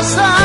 pasar.